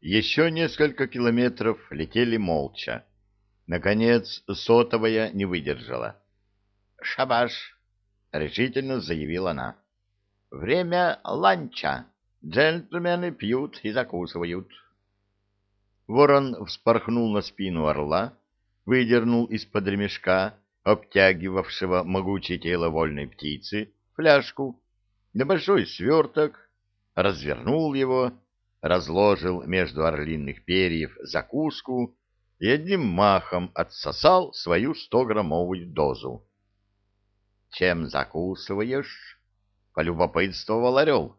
Еще несколько километров летели молча. Наконец, сотовая не выдержала. «Шабаш!» — решительно заявила она. «Время ланча. Джентльмены пьют и закусывают». Ворон вспорхнул на спину орла, выдернул из-под ремешка, обтягивавшего могучее тело вольной птицы, фляжку, небольшой сверток, развернул его, разложил между орлиных перьев закуску и одним махом отсосал свою стограммовую дозу. — Чем закусываешь? — полюбопытствовал орел.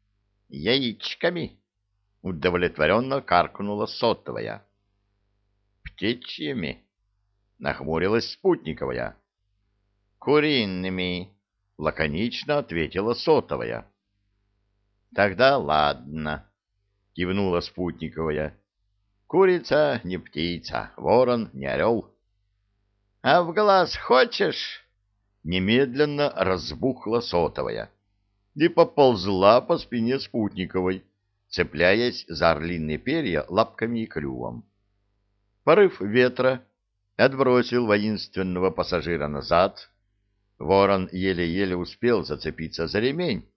— Яичками, — удовлетворенно каркнула сотовая. — Птичьими, — нахмурилась спутниковая. — Куриными, — лаконично ответила сотовая. — Тогда ладно, — кивнула спутниковая. — Курица не птица, ворон не орел. — А в глаз хочешь? Немедленно разбухла сотовая и поползла по спине спутниковой, цепляясь за орлиные перья лапками и клювом. Порыв ветра отбросил воинственного пассажира назад, Ворон еле-еле успел зацепиться за ремень.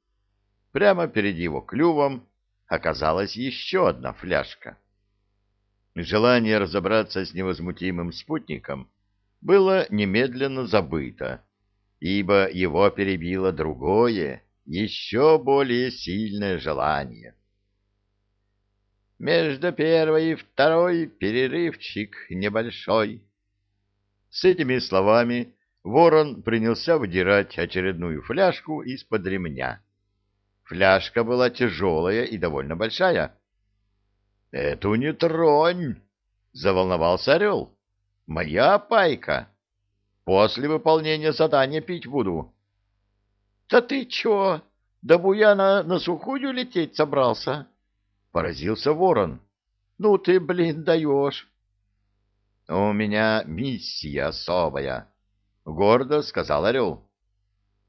Прямо перед его клювом оказалась еще одна фляжка. Желание разобраться с невозмутимым спутником было немедленно забыто, ибо его перебило другое, еще более сильное желание. Между первой и второй перерывчик небольшой. С этими словами Ворон принялся выдирать очередную фляжку из-под ремня. Фляжка была тяжелая и довольно большая. — Эту не тронь! — заволновался орел. — Моя пайка. После выполнения задания пить буду. — Да ты чё, до буяна на сухую лететь собрался? — поразился ворон. — Ну ты, блин, даешь. — У меня миссия особая, гордо сказал орел.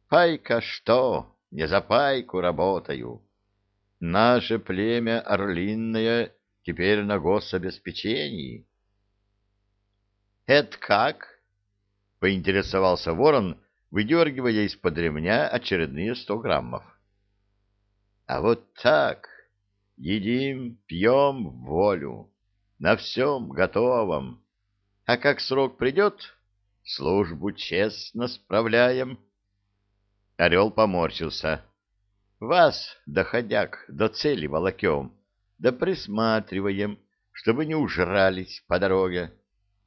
Пайка что? Не за пайку работаю. Наше племя орлинное теперь на гособеспечении. Это как? Поинтересовался ворон, выдергивая из-под ремня очередные сто граммов. А вот так. Едим, пьем в волю. На всем готовом. А как срок придет, Службу честно справляем. Орел поморщился. Вас, доходяк, до цели волокем, да присматриваем, чтобы не ужрались по дороге.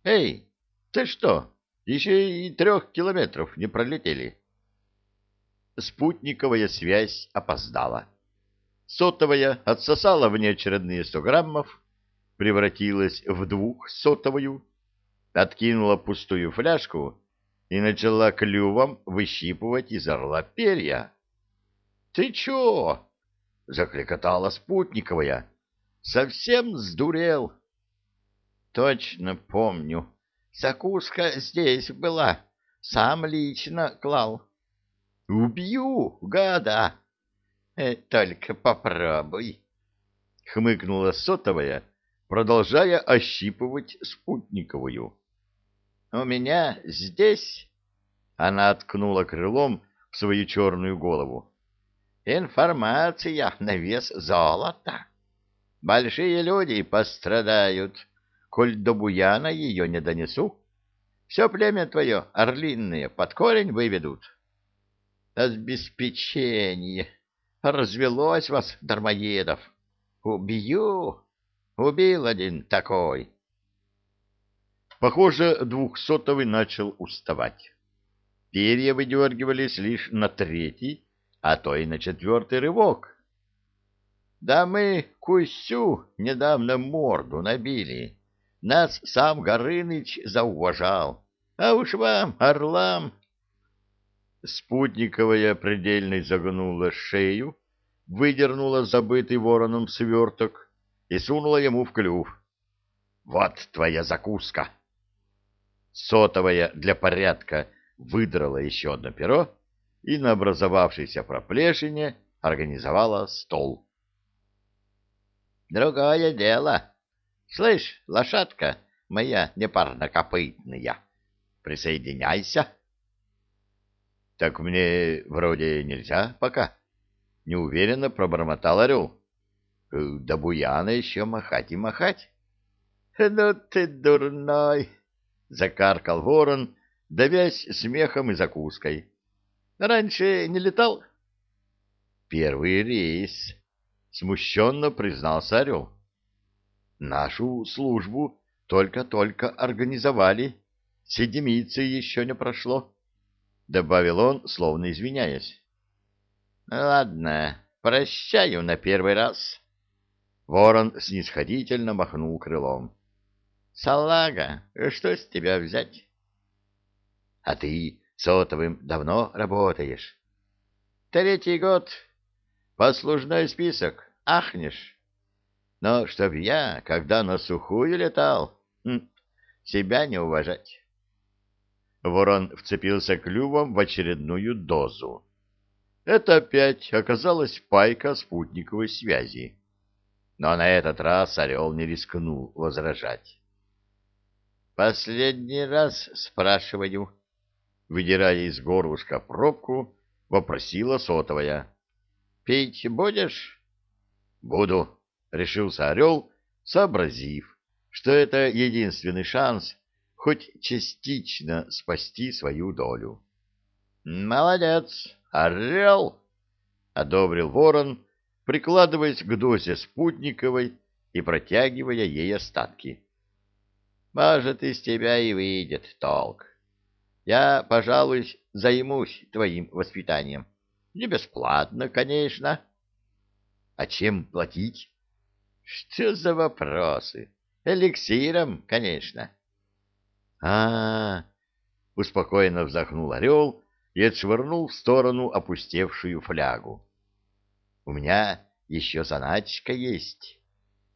Эй, ты что, еще и трех километров не пролетели? Спутниковая связь опоздала. Сотовая отсосала в неочередные сто граммов, превратилась в двухсотовую, откинула пустую фляжку и начала клювом выщипывать из орла перья. — Ты чё? — закликотала спутниковая. — Совсем сдурел. — Точно помню. Закуска здесь была. Сам лично клал. — Убью, гада! Э, — Только попробуй. — хмыкнула сотовая, продолжая ощипывать спутниковую. У меня здесь...» Она ткнула крылом в свою черную голову. «Информация на вес золота. Большие люди пострадают, коль до буяна ее не донесу. Все племя твое, орлинное, под корень выведут. Обеспечение. Развелось вас, дармоедов. Убью. Убил один такой. Похоже, двухсотовый начал уставать. Перья выдергивались лишь на третий, а то и на четвертый рывок. Да мы Кусю недавно морду набили. Нас сам Горыныч зауважал. А уж вам, орлам... Спутниковая предельно загнула шею, выдернула забытый вороном сверток и сунула ему в клюв. — Вот твоя закуска! — Сотовая для порядка выдрала еще одно перо и на образовавшейся проплешине организовала стол. другое дело. Слышь, лошадка моя непарнокопытная, присоединяйся. Так мне вроде нельзя пока. Неуверенно пробормотал орел. До буяна еще махать и махать. Ну ты дурной! Закаркал ворон, давясь смехом и закуской. Раньше не летал? Первый рейс, смущенно признался орел. Нашу службу только-только организовали, седмицы еще не прошло, — добавил он, словно извиняясь. — Ладно, прощаю на первый раз. Ворон снисходительно махнул крылом. — Салага, что с тебя взять? — А ты сотовым давно работаешь? — Третий год. Послужной список. Ахнешь. Но чтоб я, когда на сухую летал, хм, себя не уважать. Ворон вцепился клювом в очередную дозу. Это опять оказалась пайка спутниковой связи. Но на этот раз орел не рискнул возражать. «Последний раз спрашиваю», — выдирая из горлышка пробку, вопросила сотовая. «Пить будешь?» «Буду», — решился орел, сообразив, что это единственный шанс хоть частично спасти свою долю. «Молодец, орел!» — одобрил ворон, прикладываясь к дозе спутниковой и протягивая ей остатки. «Может, из тебя и выйдет толк. Я, пожалуй, займусь твоим воспитанием. Не бесплатно, конечно». «А чем платить?» Что за вопросы? Эликсиром, конечно. А, -а, -а успокоенно вздохнул орел и отшвырнул в сторону опустевшую флягу. У меня еще заначка есть.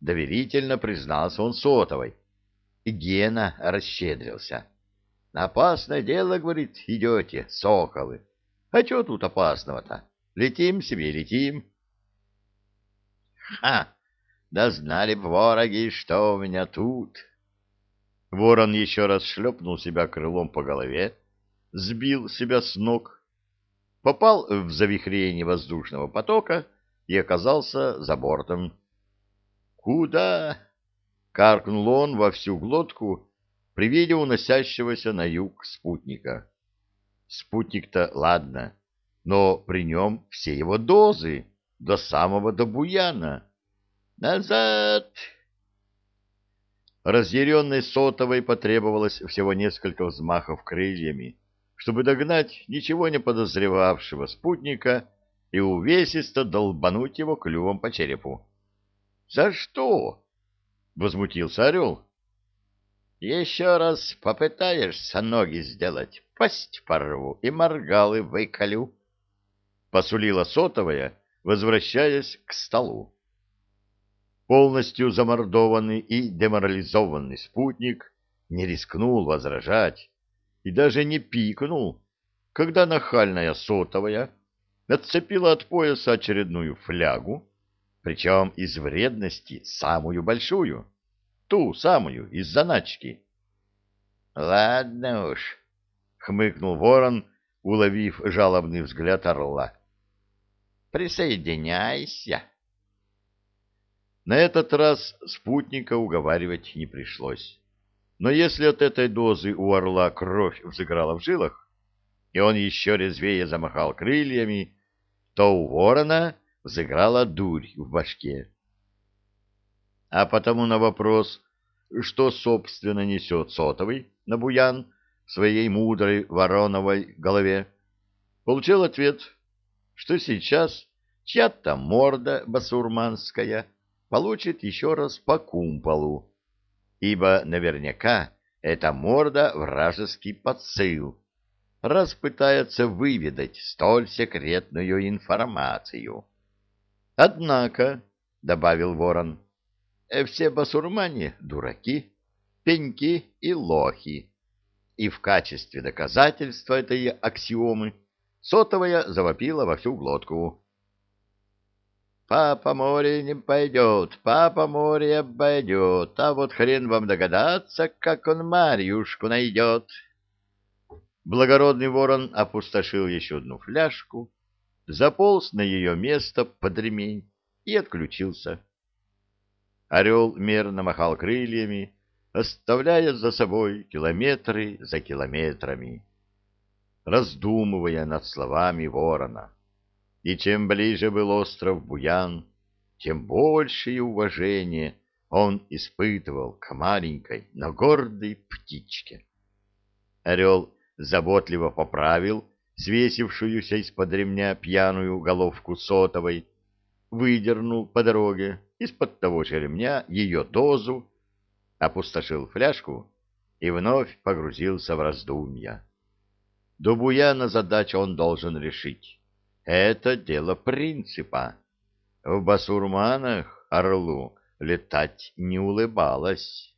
Доверительно признался он сотовой. Гена расщедрился. Опасное дело, говорит, идете, соколы. А что тут опасного-то? Летим себе, летим. Ха! Да знали б вороги, что у меня тут. Ворон еще раз шлепнул себя крылом по голове, сбил себя с ног, попал в завихрение воздушного потока и оказался за бортом. «Куда?» — каркнул он во всю глотку при виде уносящегося на юг спутника. Спутник-то ладно, но при нем все его дозы, до самого Добуяна. Назад! Разъяренной сотовой потребовалось всего несколько взмахов крыльями, чтобы догнать ничего не подозревавшего спутника и увесисто долбануть его клювом по черепу. — За что? — возмутился орел. — Еще раз попытаешься ноги сделать, пасть порву и моргалы выколю, — посулила сотовая, возвращаясь к столу. Полностью замордованный и деморализованный спутник не рискнул возражать и даже не пикнул, когда нахальная сотовая отцепила от пояса очередную флягу, причем из вредности самую большую, ту самую из заначки. — Ладно уж, — хмыкнул ворон, уловив жалобный взгляд орла. — Присоединяйся. На этот раз спутника уговаривать не пришлось. Но если от этой дозы у орла кровь взыграла в жилах, и он еще резвее замахал крыльями, то у ворона взыграла дурь в башке. А потому на вопрос, что, собственно, несет сотовый на буян в своей мудрой вороновой голове, получил ответ, что сейчас чья-то морда басурманская — получит еще раз по кумполу, ибо наверняка это морда вражеский подсыл, раз пытается выведать столь секретную информацию. Однако, — добавил ворон, — все басурмане — дураки, пеньки и лохи, и в качестве доказательства этой аксиомы сотовая завопила во всю глотку. Папа море не пойдет, папа море обойдет, а вот хрен вам догадаться, как он Марьюшку найдет. Благородный ворон опустошил еще одну фляжку, заполз на ее место под ремень и отключился. Орел мерно махал крыльями, оставляя за собой километры за километрами, раздумывая над словами ворона. И чем ближе был остров Буян, тем большее уважение он испытывал к маленькой, но гордой птичке. Орел заботливо поправил свесившуюся из-под ремня пьяную головку сотовой, выдернул по дороге из-под того же ремня ее дозу, опустошил фляжку и вновь погрузился в раздумья. До Буяна задачу он должен решить. Это дело принципа. В басурманах орлу летать не улыбалось.